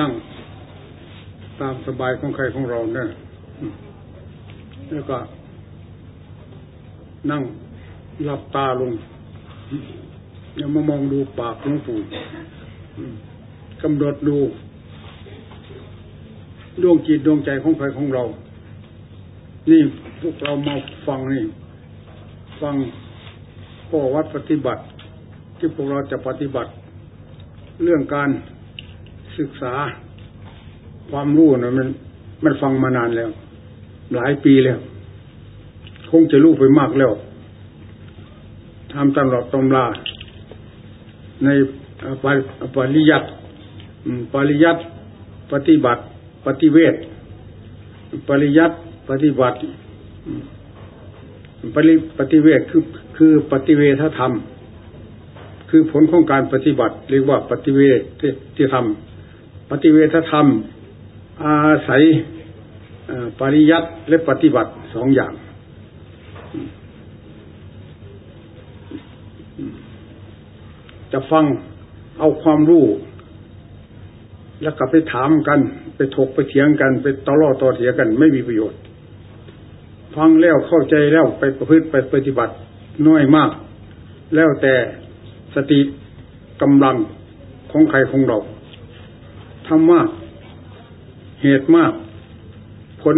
นั่ง ตามสบายของใครของเราเนี่ยแล้วก็ นั่งหลับตาลงอย่ามามองดูปากหลวงปู่กำหนดดูดวงจิตดวงใจของใครของเรา นี่พวกเรามาฟังนี่ ฟังข้อวัดปฏิบัติ ที่พวกเราจะปฏิบัติ เรื่องการ ศึกษา ความรู้นะมัน มันฟังมานานแล้ว หลายปีแล้ว คงจะรู้ไปมากแล้วทำตลอดตำราในปริยัติปริยัติปฏิบัติ ปฏิเวทปริยัติปฏิบัติปริปฏิเวทคือคือปฏิเวทธรรม คือผลของการปฏิบัติ เรียกว่าปฏิเวทที่ทำ ปฏิเวทธรรม อาศัยปริยัติและปฏิบัติสองอย่าง จะฟังเอาความรู้ แล้วก็ไปถามกัน ไปถกไปเถียงกัน ไปตอล่อต่อเถียงกัน ไม่มีประโยชน์ ฟังแล้วเข้าใจแล้วไปประพฤติไปปฏิบัติน้อยมาก แล้วแต่สติกำลังของใครของเรา ทำมาก เหตุมาก ผล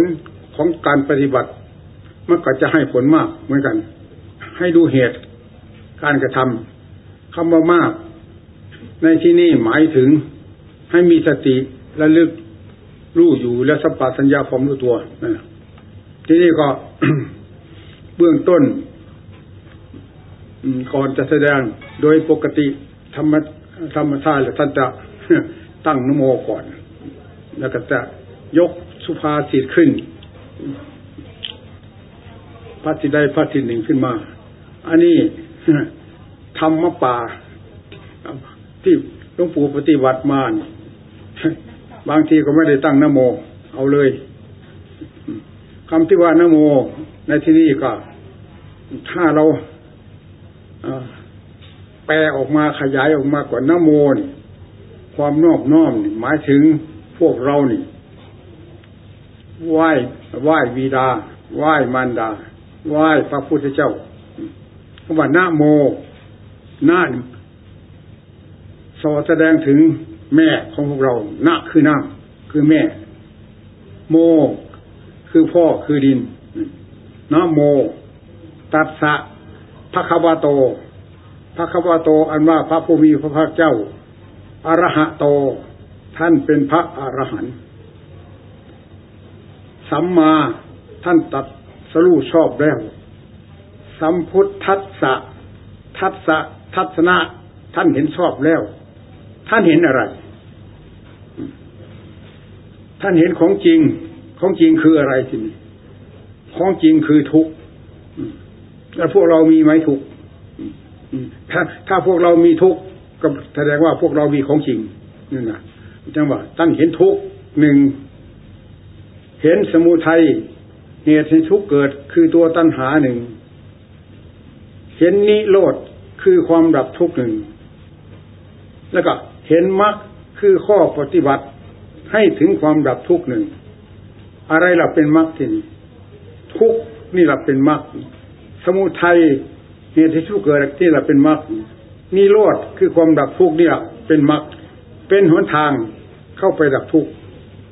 ของการปฏิบัติมันก็จะให้ผลมากเหมือนกัน ให้ดูเหตุการกระทำคำว่ามาก ในที่นี้หมายถึงให้มีสติและลึกรู้อยู่และสัมปสัญญาความรู้ตัวนะที่นี่ก็เบื้องต้นก่อนจะแสดงโดยปกติธรรมธรรมชาติท่านจะ ตั้งนโมก่อน แล้วก็จะยกสุภาษิตขึ้นพระสิได้พระสิหนึ่งขึ้นมา อันนี้ธรรมป่าที่หลวงปู่ปฏิบัติมาบางทีก็ไม่ได้ตั้งนโม เอาเลยคำที่ว่านโม ในที่นี้ก็ ถ้าเราแปลออกมาขยายออกมากว่านโมน ความนอบน้อมหมายถึงพวกเรานี่ไหว้ไหว้วีดาไหว้มารดาไหว้พระพุทธเจ้าคำว่านาโมนาสอแสดงถึงแม่ของพวกเรานาคือน้ำคือแม่ โม คือพ่อคือดินนาโม ตัสสะพระคาวาโตพระคาวาโต อันว่าพระภูมิพระภาคเจ้า อรหะโต ท่านเป็นพระอรหันต์สัมมาท่านตัดสรู้ชอบแล้ว สัมพุทธัสสะทัสสะทัศนะ ท่านเห็นชอบแล้ว ท่านเห็นอะไร ท่านเห็นของจริง ของจริงคืออะไรทีนี้ของจริงคือทุกข์แล้วพวกเรามีไหมทุกข์ถ้าถ้าพวกเรามีทุกข์ ก็แสดงว่าพวกเรามีของจริงนี่นะจังว่าท่านเห็นทุกหนึ่งเห็นสมุทัยเหตุให้ทุกเกิดคือตัวตัณหาหนึ่งเห็นนิโรธคือความดับทุกข์หนึ่งแล้วก็เห็นมรรคคือข้อปฏิบัติให้ถึงความดับทุกข์หนึ่งอะไรล่ะเป็นมรรคที่นี่ทุกนี่ล่ะเป็นมรรคสมุทัยเหตุที่ทุกเกิดที่ล่ะเป็นมรรค นิโรธคือความดับทุกข์นี่ล่ะเป็นมรรคเป็นหนทางเข้าไปดับทุกข์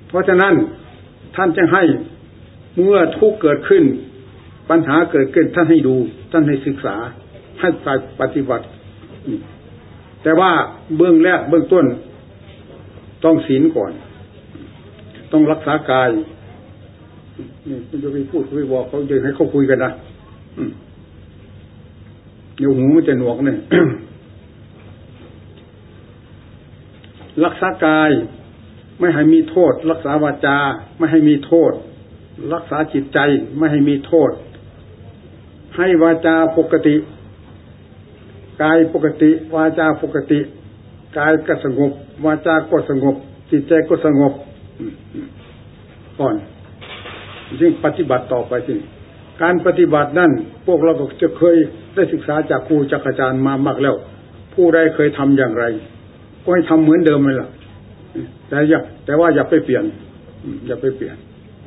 เพราะฉะนั้นท่านจึงให้เมื่อทุกเกิดขึ้น ปัญหาเกิดขึ้นท่านให้ดู ท่านให้ศึกษาให้ไปปฏิบัติ แต่ว่าเบื้องแรกเบื้องต้น ต้องศีลก่อน ต้องรักษากายนี่คุณจะไปพูดไปบอกเขาเดินให้เขาคุยกันนะเดี๋ยวหูมันจะหนวกเนี่ย รักษากาย ไม่ให้มีโทษ รักษาวาจา ไม่ให้มีโทษ รักษาจิตใจไม่ให้มีโทษ ให้วาจาปกติ กายปกติ วาจาปกติ กายก็สงบ วาจาก็สงบ จิตใจก็สงบก่อนจึงปฏิบัติต่อไปสิการปฏิบัตินั่นพวกเราก็จะเคยได้ศึกษาจากครูจากอาจารย์มามากแล้ว ผู้ใดเคยทำอย่างไร ก็ให้ทำเหมือนเดิมเลยล่ะ แต่อย่าแต่ว่าอย่าไปเปลี่ยน อย่าไปเปลี่ยน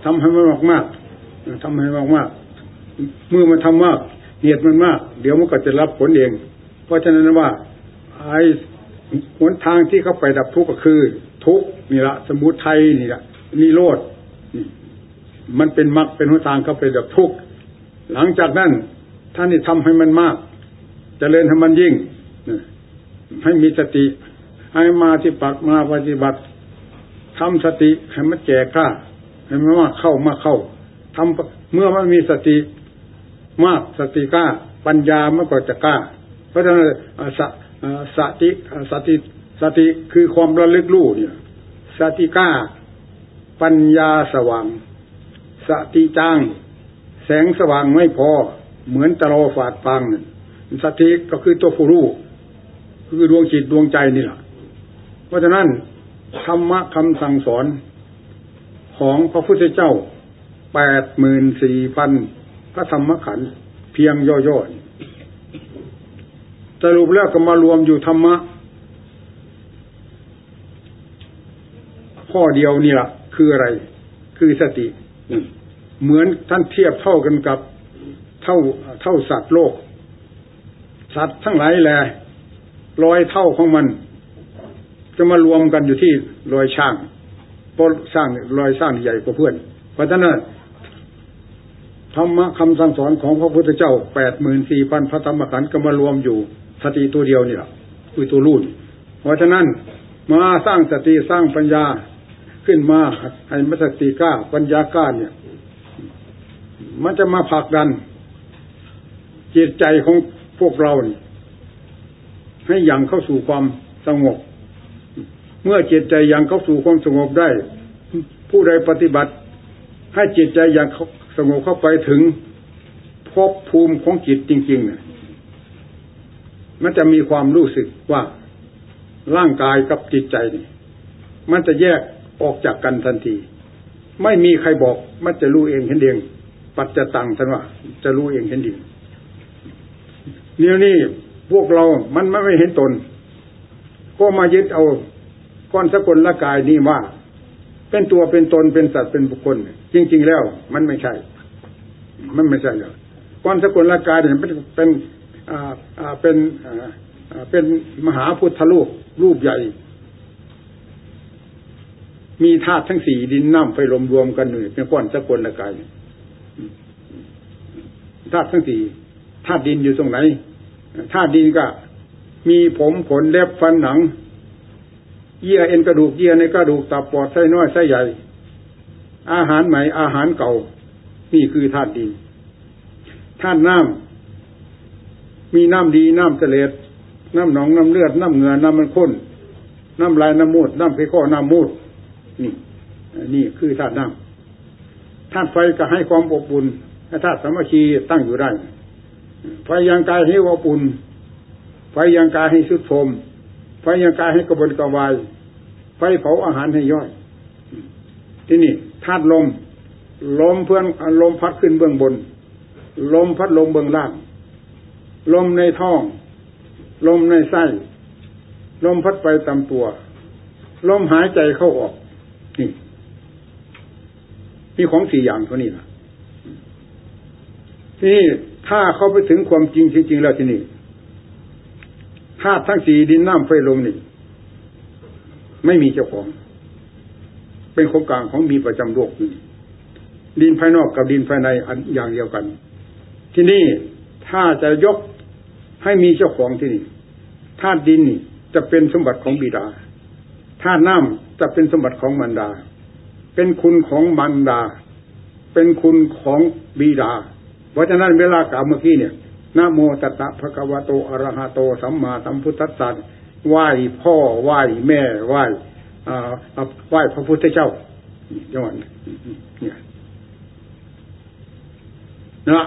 ทำให้มันมากมากทำให้มากมากเมื่อมันทำมากเหตุมันมาก เดี๋ยวมันก็จะรับผลเอง เพราะฉะนั้นว่าไอ้หนทางที่เขาไปดับทุกข์ก็คือ ทุกนี่ละสมุทัยนี่ละนิโรธมันเป็นมรรคเป็นหนทางเข้าไปดับทุกข์หลังจากนั้นท่านนี่ทำให้มันมากจเจริญให้มันยิ่งให้มีสติ ให้มาที่ปักมาปฏิบัติทำสติให้มันแก่กล้าให้มันมากเข้ามาเข้าทำเมื่อมันมีสติมากสติกล้า ปัญญามันก็จะกล้า เพราะฉะนั้นสสติสติสติคือความระลึกรู้เนี่ย สติกล้า ปัญญาสว่าง สติจ้าง แสงสว่างไม่พอ เหมือนตะโลฝาดฟังสติก็คือตัวผู้รู้คือดวงจิตดวงใจนี่แหละ เพราะฉะนั้นธรรมะคำสั่งสอนของพระพุทธเจ้าแปดหมื่นสี่พันพระธรรมขันธ์เพียงย่อยๆสรุปแล้วก็มารวมอยู่ธรรมะข้อเดียวนี่ละคืออะไร คือสติ เหมือนท่านเทียบเท่ากันกับเท่าเท่าสัตว์โลก สัตว์ทั้งหลายแหละรอยเท่าของมัน จะมารวมกันอยู่ที่รอยช่างเพราะสร้างรอยสร้างใหญ่กว่าเพื่อน เพราะฉะนั้นธรรมะคำสั่งสอนของพระพุทธเจ้าแปดหมื่นสี่พันพระธรรมขันธ์ก็มารวมอยู่สติตัวเดียวนี่แหละคือตัวรุ่นเพราะฉะนั้นมาสร้างสติสร้างปัญญาขึ้นมาให้มัสติกล้าปัญญากล้าเนี่ย มันจะมาผลักดัน จิตใจของพวกเรานี่ให้ยังเข้าสู่ความสงบ เมื่อจิตใจยังเข้าสู่ความสงบได้ ผู้ใดปฏิบัติ ให้จิตใจยังสงบเข้าไปถึงภพภูมิของจิตจริงๆเนี่ยมันจะมีความรู้สึกว่าร่างกายกับจิตใจนี่มันจะแยกออกจากกันทันที ไม่มีใครบอก มันจะรู้เองเห็นเองปัจจตังท่านว่าจะรู้เองเห็นเองเนี่ยนี่พวกเรามันไม่เห็นตน ก็มายึดเอา ก้อนสกุลละกายนี่ว่า เป็นตัวเป็นตนเป็นสัตว์เป็นบุคคล จริง ๆ แล้ว มันไม่ใช่ มันไม่ใช่เลยก้อนสกุลละกายเนี่ยเป็นเป็นอ่าอ่าเป็นอ่าเป็นมหาพุทธรูปรูปใหญ่ มีธาตุทั้งสี่ดินน้ำไฟลมรวมกันอยู่เป็นก้อนสกุลละกายธาตุทั้งสี่ธาตุดินอยู่ตรงไหนธาตุดินก็ มีผมขนเล็บฟันหนัง เยื่อเอ็นกระดูกเยื่อในกระดูกตับปอดไส้น้อยไส้ใหญ่ อาหารใหม่อาหารเก่า นี่คือธาตุดินธาตุน้ำมีน้ำดีน้ำเสลดน้ำหนองน้ำเลือดน้ำเหงื่อน้ำมันข้น น้ำลายน้ำมูดน้ำเพข้อน้ำมูดนี่นี่คือธาตุน้ำธาตุไฟก็ให้ความอบอุ่นธาตุสามัคคีตั้งอยู่ได้ไฟยังกายให้ว่าปุ่นไฟยังกายให้สุดโทม ไฟยังกายให้กระบวนกระวาย ไฟเผาอาหารให้ย่อย ที่นี่ธาตุลม ลมเพื่อนลมพัดขึ้นเบื้องบน ลมพัดลมเบื้องล่าง ลมในท้อง ลมในไส้ ลมพัดไปตามตัว ลมหายใจเข้าออก นี่มีของสี่อย่างเท่านี้นะนี่ถ้าเขาไปถึงความจริงจริงๆแล้วที่นี่ ธาตุทั้งสี่ดินน้ำไฟลมนี่ ไม่มีเจ้าของ เป็นโครงกลารของมีประจำโลกนี่ดินภายนอกกับดินภายในอันอย่างเดียวกัน ที่นี่ถ้าจะยกให้มีเจ้าของที่นี่ธาตุดินนี่จะเป็นสมบัติของบิดาธาตุน้ำจะเป็นสมบัติของมารดา เป็นคุณของมารดา เป็นคุณของบิดา เพราะฉะนั้นเวลากล่าวเมื่อกี้เนี่ย นะโมตัสสะภะคะวะโตอะระหะโตสัมมาสัมพุทธัสสะไหว้พ่อไหว้แม่ไหว้ไหว้พระพุทธเจ้าจังหวะเนี่ยนะ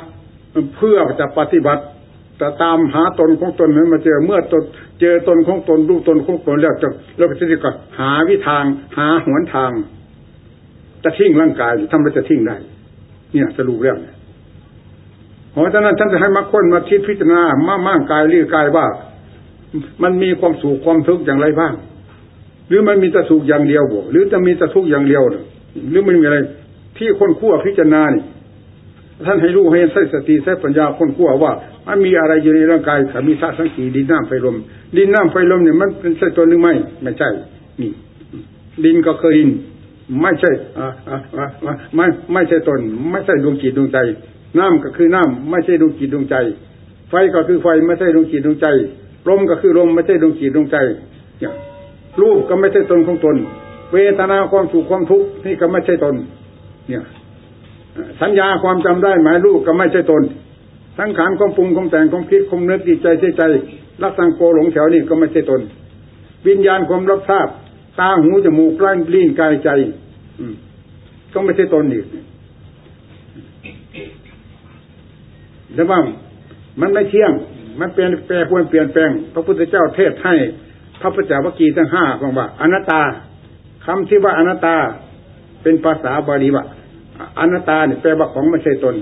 เพื่อจะปฏิบัติจะตามหาตนของตนนั้นมาเจอเมื่อตนเจอตนของตนรู้ตนของตนแล้วจะเราก็จะก็หาวิทางหาหนทาง จะทิ้งร่างกายทำไมจะทิ้งได้เนี่ยสรุปแล้ว เพราะฉะนั้นท่านจะให้มาค้นมาคิดพิจารณามาม่างกายรีกายว่า มันมีความสุขความทุกข์อย่างไรบ้าง หรือมันมีแต่สุขอย่างเดียวบ่หรือจะมีแต่ทุกข์อย่างเดียวหรือมันมีอะไร ที่คนขั้วพิจารณานี่ท่านให้รู้ให้ใส่สติใส่ปัญญาคนขั้วว่ามันมีอะไรอยู่ในร่างกายขามีธาตุทั้งสี่ดินน้ำไฟลม ดินน้ำไฟลมเนี่ยมันเป็นใช่ตัวหรือไม่ไม่ใช่ นี่ ดินก็คือดิน ไม่ใช่อ่าอ่าอ่าไม่ไม่ใช่ตน ไม่ใช่ดวงจิตดวงใจ น้ำก็คือน้ำไม่ใช่ดวงจิตดวงใจ ไฟก็คือไฟไม่ใช่ดวงจิตดวงใจลมก็คือลมไม่ใช่ดวงจิตดวงใจเนี่ยรูปก็ไม่ใช่ตนของตน เวทนาความสุขความทุกข์นี่ก็ไม่ใช่ตน เนี่ยสัญญาความจำได้หมายรูปก็ไม่ใช่ตนสังขารความปรุงความแต่งความคิดความนึกจิตใจเสียใจ รักสังโกหลงแถวนี่ก็ไม่ใช่ตน วิญญาณความรับทราบ ตาหูจมูกร่างลิ้นกายใจอืมก็ไม่ใช่ตนอีก แต่ว่ามันไม่เที่ยง มันเปลี่ยนแปลควรเปลี่ยนแปลง พระพุทธเจ้าเทศให้พระพุทธเจ้าวกีทั้งห้าบอกว่าอนัตตาคำที่ว่าอนัตตาเป็นภาษาบาลีว่าอนัตตาเนี่ยแปลว่าของไม่ใช่ตน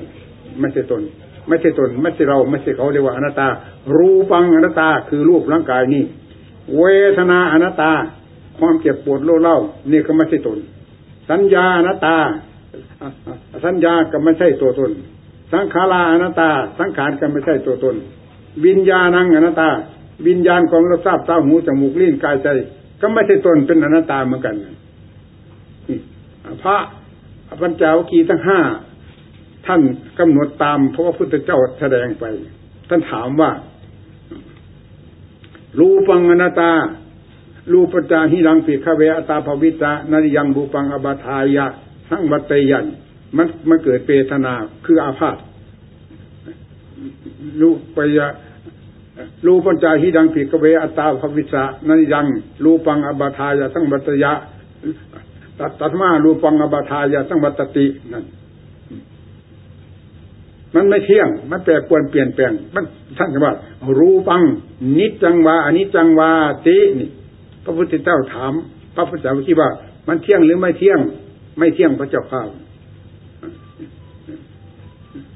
ไม่ใช่ตน ไม่ใช่ตน ไม่ใช่เรา ไม่ใช่เขาเรียกว่าอนัตตา รูปังอนัตตาคือรูปร่างกายนี่เวทนาอนัตตา ความเจ็บปวดโลเล่านี่ก็ไม่ใช่ตน สัญญาอนัตตา สัญญาก็ไม่ใช่ตัวตน สังขาราอนัตตา สังขารก็ไม่ใช่ตัวตน วิญญาณังอนัตตา วิญญาณของเราทราบตาหูจมูกลิ้นกายใจ ก็ไม่ใช่ตนเป็นอนัตตาเหมือนกันพระปัญจวัคคีย์ทั้งห้าท่านกำหนดตามพระพุทธเจ้าแสดงไป ท่านถามว่า รูปังอนัตตา รูปจาหิรังปิคเวอตาภวิตานาริยังรูปังอบาทายะ ทั้งวัตยัน มันมันเกิดเปตนาคืออาพาธรูปยะรูปัญจาหิดังปิกเวอัตตาภวิสานาริยังรูปังอบาทายะทั้งวัตยะตัตตมารูปังอบาทายาสังวัตตินั่นมันไม่เที่ยง มันแปรปวนเปลี่ยนแปลง มันท่านว่า รูปัง นิจจังวาอนิจจังวาตินี่ พระพุทธเจ้าถาม พระพุทธเจ้าคิดว่า มันเที่ยงหรือไม่เที่ยง ไม่เที่ยงพระเจ้าข้าว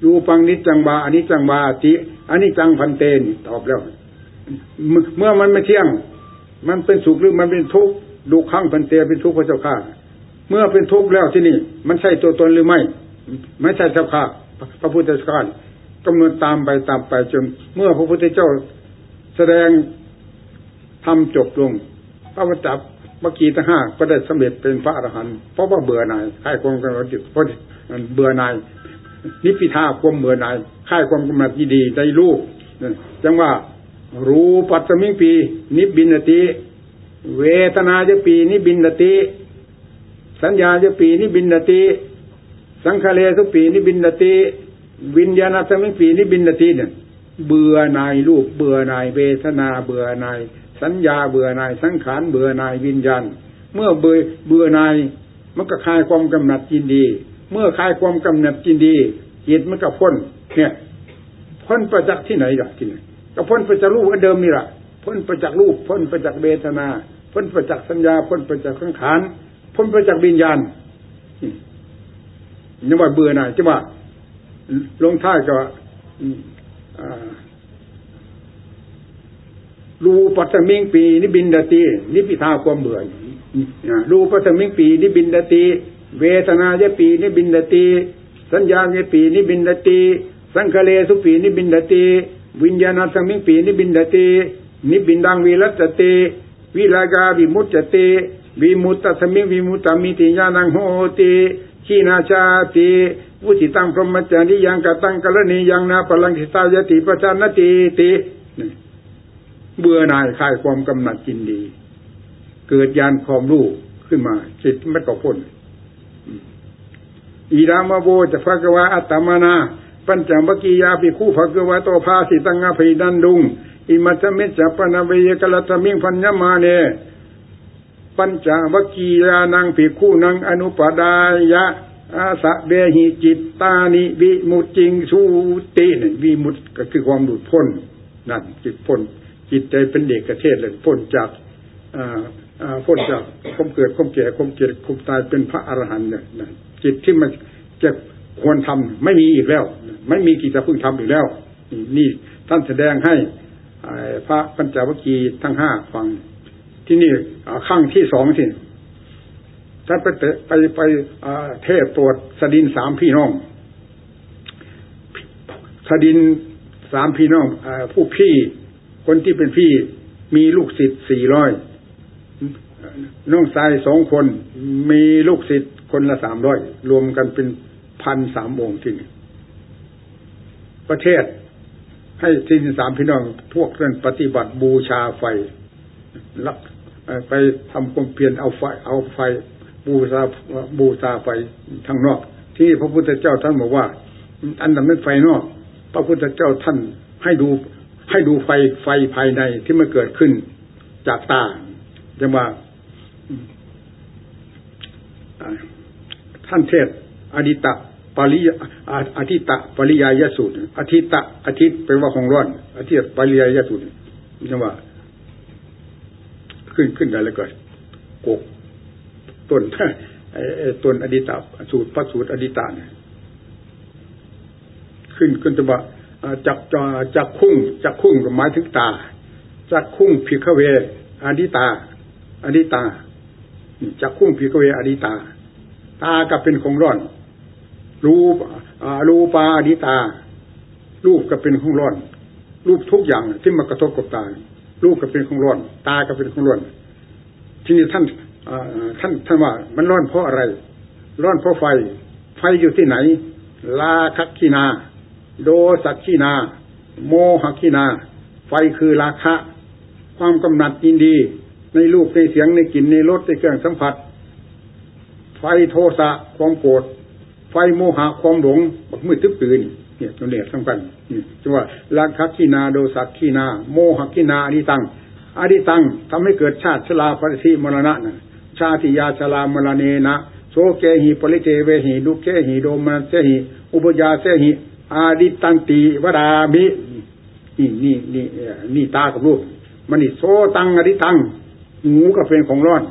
รูปังนิจจังวาอนิจจังวาติอนิจจังพันเตนตอบแล้ว เมื่อมันไม่เที่ยง มันเป็นสุขหรือมันเป็นทุกข์ดูข้างพันเตเป็นทุกข์พระเจ้าข้าเมื่อเป็นทุกข์แล้วที่นี่ มันใช่ตัวตนหรือไม่ ไม่ใช่เจ้าค่ะพระพุทธเจ้ากำหนดตามไปตามไปจน เมื่อพระพุทธเจ้าแสดงทำจบลงพระพุทธเมื่อกี้ทั้งห้าก็ได้สำเร็จเป็นพระอรหันต์เพราะว่าเบื่อหน่ายค่ายความกำหนัดเพราะเบื่อหน่าย นิพพิทาความเบื่อหน่ายค่ายความกำหนัดดีได้ลูกจังว่ารูปัตมิงปี นิบินติ เวทนาจะปี นิบินติ สัญญาจะปี นิบินติ สังขารสุปี นิบินติ วิญญาณสมิงปี นิบินติเนี่ยเบื่อหน่ายรูปเบื่อหน่ายเวทนาเบื่อหน่ายสัญญาเบื่อหน่ายสังขารเบื่อหน่ายวิญญาณ เมื่อเบื่อเบื่อหน่ายมันก็คลายความกำหนัดจินดี เมื่อคลายความกำหนัดจินดีจิตมันก็พ้นเนี่ยพ้นประจักษ์ที่ไหนล่ะที่ไหนก็พ้นประจักษ์รูปอันเดิมนี่แหละพ้นประจักษ์รูปพ้นประจักษ์เวทนาพ้นประจักษ์สัญญาพ้นประจักษ์สังขารพ้นไปจากษ์วิญญาณนี่ว่าเบื่อหน่ายจะว่าลงท้ายก็รูปัตมิงปีนิบินดตินิพิทาความเบื่อรูปัตมิงปีนิบินดติ เวทนายปีนิบินดติสัญญาเยปีนิบินดติสังคเลสุปีนิบินดติวิญญาณสมิงปีนิบินดตินิบินดังวิรัตติวิลากาวิมุตติวิมุตตสมิวิมุตตมิติญาณังโหติขีนาชาติวุติตังพรหมจาริยังกตังกรณียังนาพลังสิตายติปจานติติเบื่อหน่ายคลายความกำหนัดจินดี เกิดยานความรู้ขึ้นมาจิตไม่ก็พ้น อีรามโบจะฟักวาอัตมานา ปัญจวัคคียา ภิกขู ภควโตภาสิตังอภินันทุงอิมัสมิญจ ปน เวยยากรณัสมิง ภัญญมาเน ปัญจวัคคียานังภิกขูนังอนุปาทายะอาสเวหิจิตตานิวิมุจจิงสูติ วิมุตติก็คือความหลุดพ้นนั่นจิตพ้นจิตใจเป็นเด็กกระเทศเลยพ้นจาก พ้นจากความเกิดความแก่ความเจ็บความตายเป็นพระอรหันต์เนี่ยจิตที่มันจะควรทำไม่มีอีกแล้ว ไม่มีกิจพึ่งทำอีกแล้ว นี่ท่านแสดงให้พระปัญจวัคคีย์ทั้งห้าฟัง ที่นี่ขั้งที่สองที่ท่านไปไปไปเทศตรวจสดินสามพี่น้องสดินสามพี่น้องอผู้พี่คนที่เป็นพี่มีลูกศิษย์สี่ร้อย น้องชายสองคนมีลูกศิษย์คนละสามร้อยรวมกันเป็นพันสามองค์ที่นี่ประเทศ ให้ที่สามพี่น้องพวกเรื่องปฏิบัติบูชาไฟลักไปทำความเพียรเอาไฟ เอาไฟ บูชาบูชาไฟทางนอก ที่พระพุทธเจ้าท่านบอกว่า อันนั้นไม่ไฟนอก พระพุทธเจ้าท่านให้ดูให้ดูไฟไฟภายในที่มันเกิดขึ้นจากตาจะว่า ท่านเทศอดิตะปริยอาทิตะปริยายสูตรอาทิตะอาทิตเป็นว่าของร้อนอาทิตปริยายสูตรจะว่า ขึ้นขึ้นได้แล้วก็กกต้นต้นอดิตะสูตรพระสูตรอดิตะเนี่ยขึ้นขึ้นจะว่าจักจักขุงจักขุงหมายถึงตาจักขุง ภิกขเวอาทิตตัง อาทิตตัง จักขุง ภิกขเวอาทิตตัง ตาก็เป็นของร้อน รูปรูปาอาทิตตา รูปก็เป็นของร้อน รูปทุกอย่างที่มากระทบกับตา รูปก็เป็นของร้อน ตาก็เป็นของร้อน ทีนี้ท่านท่านท่านว่ามันร้อนเพราะอะไร ร้อนเพราะไฟ ไฟอยู่ที่ไหน ลาคักขีนา โดสักขีนา โมหขีนา ไฟคือราคะ ความกำหนัดยินดี ในรูปในเสียงในกลิ่นในรสในเครื่องสัมผัส ฟโทสะความโกรธไฟโมหะความหลงบักมืดทึบตื่นเนี่ยตัวเนี่ยสำคัญจังว่าราคะขีนาโดสักขีนา โมหขีนาอดิตังอดิตังทำให้เกิดชาติชลาปริมรณะนะชาติยาชรามรเณนะโสเกหิปริเทเวหิ ทุกเขหิโทมนัสเสหิอุปายาเสหิอาทิตตันติวทามินี่นี่นี่นี่ตากับรูปมันนี่โสตังอาทิตตังหูก็เป็นของร้อน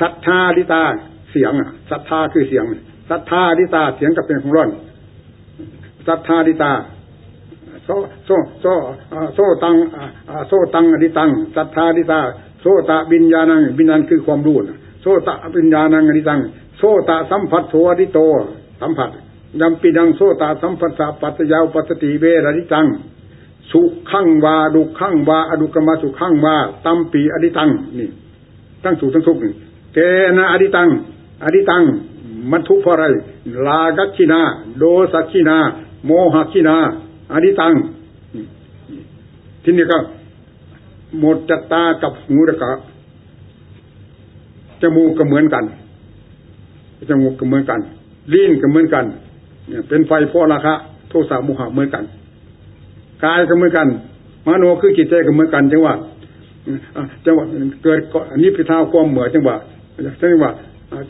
สัททา อาทิตตา เสียงอะ สัททาคือเสียง สัททา อาทิตตาเสียงก็เป็นของร้อน สัททา อาทิตตาโส โส โส โสตังโซตังอดิตังศรัทธาดิตา โซตะบิญญาณังบิญญาณคือความรู้โซตะบิญญาณังอดิตังโซตะสัมผัสโสอดิโต สัมผัสยัมปีดังโซตาสัมปัสสะปัตยาวปัตติเวรดิตังสุขังวาดุขังวาอดุกรรมสุขังวาตัมปีอดิตังนี่ทั้งสุทั้งทุกนี่เกนะอดิตัง อดิตังมันทุกข์เพราะอะไร ลากัชินา โดสักินา โมหกินาอดิตัง ทีนี้ก็หมดจตตากับหูระกะจมูกก็เหมือนกันจมูกก็เหมือนกันลิ้นก็เหมือนกันเนี่ยเป็นไฟพราะราคะ โทสะโมหะเหมือนกันกายก็เหมือนกันมโนคือจิตใจก็เหมือนกันจังหวะจังหวะเกิดอันนี้พิทาความเหมือจังหวะจังหวะ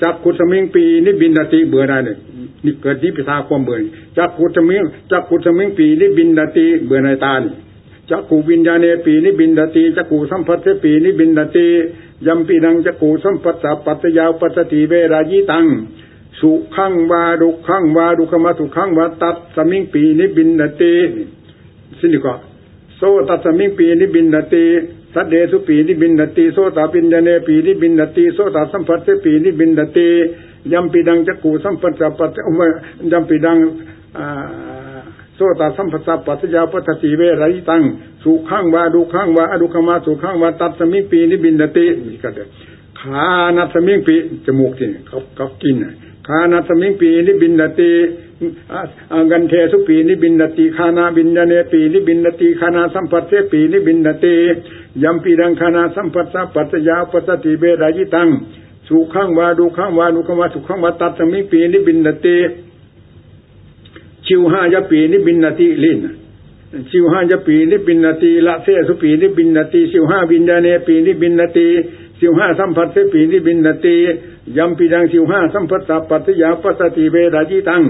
จักขุสมิงปีนิบินดาติเบื่อได้เนี่ยนี่เกิดนิพิทาความเบื่อจักขุสมิงจักขุสมิงปีนิบินดาติเบื่อในตานี่จักขูวิญญาเนปีนิบินดาติจักขูสัมผัสปีนิบินดาติยัมปีนังจักขูสัมปัสสปัตยาวปัสติเวรายิตังสุขังวาดุขังวาดุขมาสุขังวาตัดสมิงปีนิบินนติสินิก็โซตัดสมิงปีนิบินนติ สัตเดสุปีนิบินนติโซตาปินยเนปีนิบินนติโซตาสัมผัสปีนิบินนติยัมปีดังจักกูสัมปัสสะปัตยัมปีดังโซตสัมผัสปัตยาปัตติเวไรตังสุขังวาดุขังวาอดุขมาสุขังวาตัดสมิงปีนิบินนตินี่ก็เด้ขานัสมิงปีจมูกที่เขาเขากินคานาสมิงปีนิบินนติ กันเทสุปีนิบินนติคานาบินยเนปีนิบินนติคานาสัมปัสเสปีนิบินนติยัมปิทัง ฆานสัมผัสสปัจจยา อุปปัชชติเวทยิตังสุขังวา ทุกขังวา อทุกขมสุขังวาตัสมิงปิ นิพพินทติชิวหายปิ นิพพินทติลิ้นชิวหายปิ นิพพินทติ รเสสุปิ นิพพินทติชิวหาวิญญาเณปิ นิพพินทติชิวหาสัมผัสเสปิ นิพพินทติยัมปิทัง ชิวหาสัมผัสสปัจจยา อุปปัชชติเวทยิตัง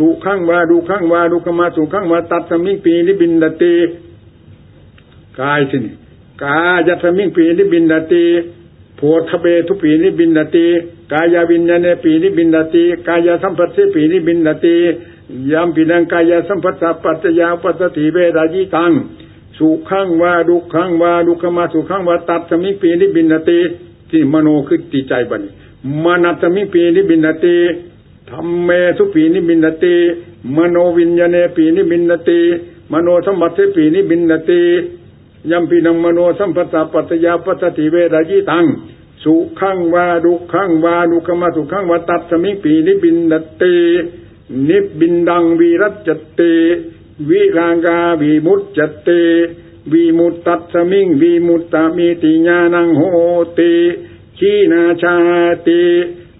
สุขังวา ทุกขังวา อทุกขมสุขังวาตัสมิงปิ นิพพินทติกายัสมิง กายัสมิงปิ นิพพินทติ โผฏฐัพเพสุปิ นิพพินทติกายวิญญาเณปิ นิพพินทติกายสัมผัสเสปิ นิพพินทติยัมปิทังกายสัมผัสสปัจจยา อุปปัชชติเวทยิตังสุขังวา ทุกขังวา อทุกขมสุขังวาตัสมิงปีนิพพินทติที่มโนคือติใจบัน มนัสมิงปิ นิพพินทติ ธัมเมสุปิ นิพพินทติมโนวิญญาเณปิ นิพพินทติมโนสัมผัสเสปิ นิพพินทติยัมปิทังมโนสัมผัสสปัจจยา อุปปัชชติเวทยิตังสุขังวา ทุกขังวา อทุกขมสุขังวาตัสมิงปิ นิพพินทตินิบินทังวิรัชชติวิราคาวิมุจจติวิมุตตัสมิงวิมุตตมิติญาณังโหติขีณาชาติ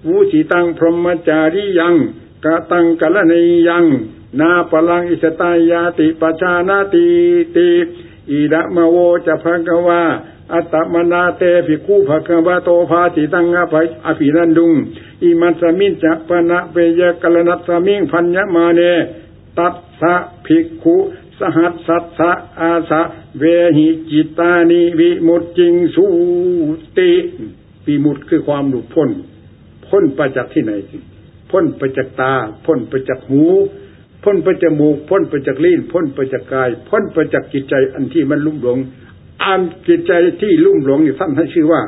วุชิตังพรหมจาริยังกะตังกะละนยัง นาปลังอิสตายาติปชานาติติอิดะมโวจะภะกวาอัตมนาเตภิกูภะคะวะโตภาติตังอภัยอภินันดุงอิมัสมินจะปนะเปยกลนัสมิงพัญญมาเน ตัสสะภิกขุสหัสสัสะอาสะเวหิจิตานิวิมุตจิงสุติวิมุตคือความหลุดพ้น พ้นไปจากที่ไหนพ้นไปจากตา พ้นไปจากหู พ้นไปจากมูก พ้นไปจากลิ้น พ้นไปจากกาย พ้นไปจากจิตใจอันที่มันลุ่มหลงอันจิตใจที่ลุ่มหลงนี่ท่านให้ชื่อว่า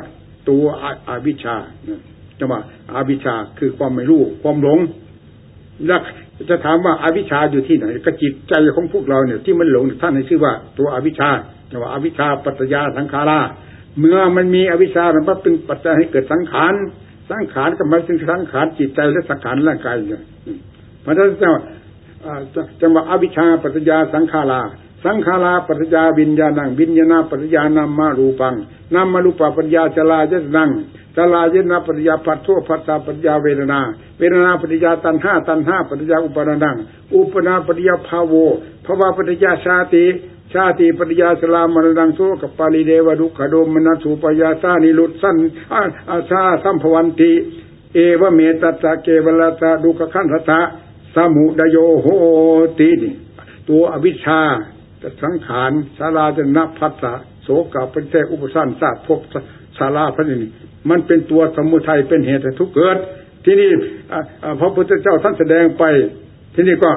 ตัวอาวิชชาจะว่าอาวิชชาคือความไม่รู้ ความหลงแล้วจะถามว่าอาวิชชาอยู่ที่ไหนก็จิตใจของพวกเราเนี่ยที่มันหลงท่านให้ชื่อว่า ตัวอวิชชาจะว่าอาวิชชาปัจจยาสังขาราเมื่อมันมีอวิชชามันก็เป็นปัจจัยให้เกิดสังขาร สังขารก็หมายถึงสังขารจิตใจและสังขารร่างกายเนี่ยเพราะฉะนั้นจังหวะอวิชชาปัจจยาสังขาราสังขาราปัจจยาวิญญาณังวิญญาณปัจจยานามารูปังนามารูปปัจจยาจลายะนังจลายะนาปัจจยาปัตโทปัตตาปัจจยาเวทนา เวทนาปัจจยาตันห้าตันห้าปัจจยาอุปนานังอุปนาปัจจยาภาโวภาวะปัจจยาชาติ ชาติปริยาสลามรดังโซกับปาลิเดวดุขโดมนัสุปยาสานิลุสันอาชาสัมภวันติเอวเมตัสเกวลตาดุขขันธะสมุดโยโหติตัวอวิชชาสังขารสาราจะนับพัสสะโสกับเป็นแท้อุปสรรคศาสตร์พบสาราพระนี่มันเป็นตัวสมุทัยเป็นเหตุทุกเกิด ที่นี่พระพุทธเจ้าท่านแสดงไป ที่นี่ก็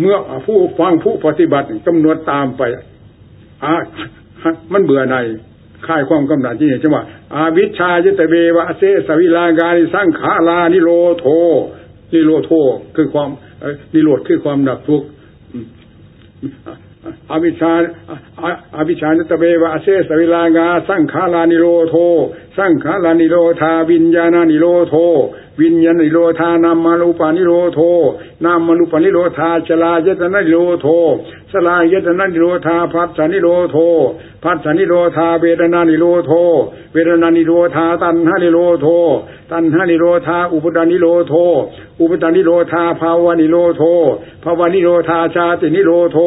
เมื่อผู้ฟังผู้ปฏิบัติกำหนดตามไปอามันเบื่อในค่ายความกำหนัดที่นี่ใช่ไหมอาวิชายตเววะเสสวิลากานิสังขารานิโรโทนิโรโทคือความนิโรธคือความดับทุกข์อวิชาอวิชานตเบวะเสสวิลางา สังขารานิโรโท สังขารานิโรธาวิญญาณานิโรโทวิญญาณิโรธานามาลุปานิโรโทนามาลุปานิโรธาชลายตนะนิโรโทสลายตนะนิโรธาพัสสนิโรโทพัสสนิโรธาเวทนานิโรโทเวทนานิโรธาตันหานิโรโทตันหานิโรธาอุปดานิโรโทอุปดานิโรธาภาวานิโรโทภาวานิโรธาชาตินิโรโท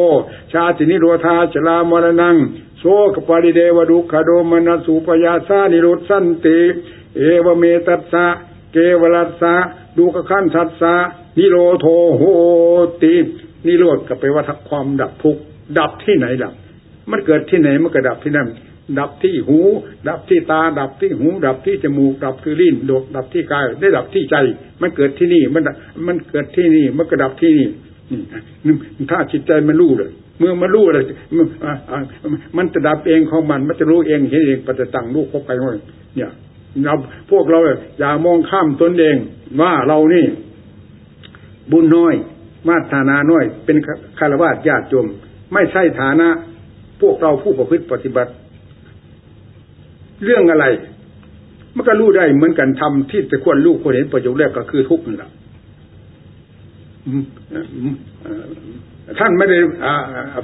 ชาตินิโรธาชลามรณังโสกปริเดวดุขโดมนัสุปยาสานิโรสันติ เอวเมตัสสะ เกวรัสสะดูกขั้นทัสสะนิโรโทโหตินิโรธก็ไปว่าความดับทุกดับที่ไหนดับ มันเกิดที่ไหนมันก็ดับที่นั่นดับที่หู ดับที่ตา ดับที่หู ดับที่จมูก ดับที่ลิ้นดกดับที่กาย ได้ดับที่ใจ มันเกิดที่นี่ มันมันเกิดที่นี่ มันก็ดับที่นี่ถ้าจิตใจมันรู้เลย เมื่อมันรู้เลยมันจะดับเองของมัน มันจะรู้เองเห็นเองปฏิตังรู้ครบไปหมดเนี่ย เราพวกเราอย่ามองข้ามตนเอง ว่าเรานี่ บุญน้อย มาฐานาน้อย เป็นคารวะญาติโยมไม่ใช่ฐานะ พวกเราผู้ประพฤติปฏิบัติ เรื่องอะไร มันก็รู้ได้เหมือนกันทำที่จะควรรู้ควรเห็นประโยชน์แรกก็คือทุกข์นั่นแหละท่านไม่ได้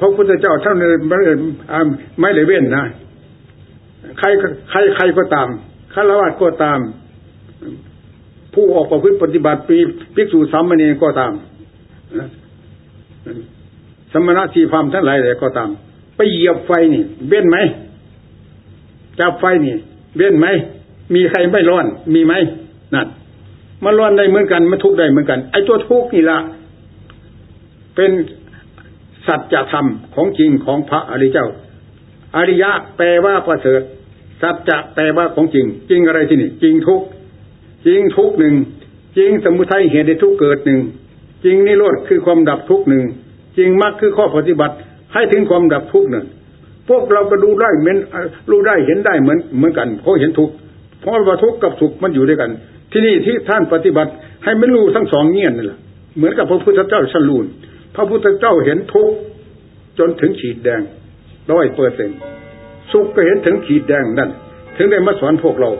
พระพุทธเจ้าท่านไม่ได้ไม่ได้เว้นนะใครใครใครก็ตาม ฆราวาสก็ตาม ผู้ออกประพฤติปฏิบัติปีภิกษุสามเณรก็ตามสมณะสีพามทั้งหลายเลยก็ตาม ไปเหยียบไฟนี่เบ้นไหมจับไฟนี่เบ้นไหมมีใครไม่ร้อน มีไหมนั่นมันร้อนได้เหมือนกันมันทุกข์ได้เหมือนกัน ไอ้ตัวทุกข์นี่ละเป็นสัจธรรมของจริงของพระอริยเจ้า อริยะแปลว่าประเสริฐ สัจจะแปลว่าของจริง จริงอะไรที่นี่ จริงทุกจริงทุกหนึ่งจริงสมุทัยเหตุในทุกเกิดหนึ่งจริงนิโรธคือความดับทุกหนึ่งจริงมรรคคือข้อปฏิบัติให้ถึงความดับทุกข์นั่นพวกเราก็ดูได้เหมือนรู้ได้เห็นได้เหมือนเหมือนกันเพราะเห็นทุกเพราะว่าทุกกับสุขมันอยู่ด้วยกัน ที่นี่ที่ท่านปฏิบัติให้ไมันรู้ทั้งสองเงี้ยนั่แหละเหมือนกับพระพุทธเจ้าชัลูนพระพุทธเจ้าเห็นทุกจนถึงขีดแดงร้อยเปอร์เซ็น สุขก็เห็นถึงขีดแดงนั่นถึงได้มาสอนพวกเรา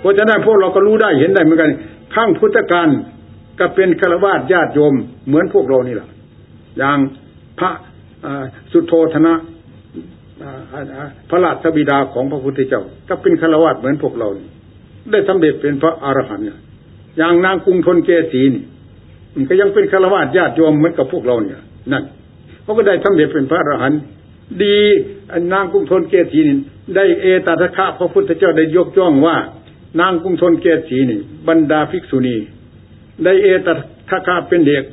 เพราะฉะนั้นพวกเราก็รู้ได้เห็นได้เหมือนกันข้างพุทธการก็เป็นฆราวาสญาติโยมเหมือนพวกเรานี่แหละอย่างพระสุโธธนะพระราชบิดาของพระพุทธเจ้า ก็เป็นฆราวาสเหมือนพวกเรา ได้สำเร็จเป็นพระอรหันต์อย่างนางกรุงทนเกศีนี่ก็ยังเป็นฆราวาสญาติโยมเหมือนกับพวกเราเนี่ยนั่นเขาก็ได้สำเร็จเป็นพระอรหันต์ ดีนางกรุงทนเกศีนี่ได้เอตตะคะพระพุทธเจ้าได้ยกย่องว่า นางกรุงทนเกศีนี่ บรรดาภิกษุณี ได้เอตทะคาเป็นเด็ก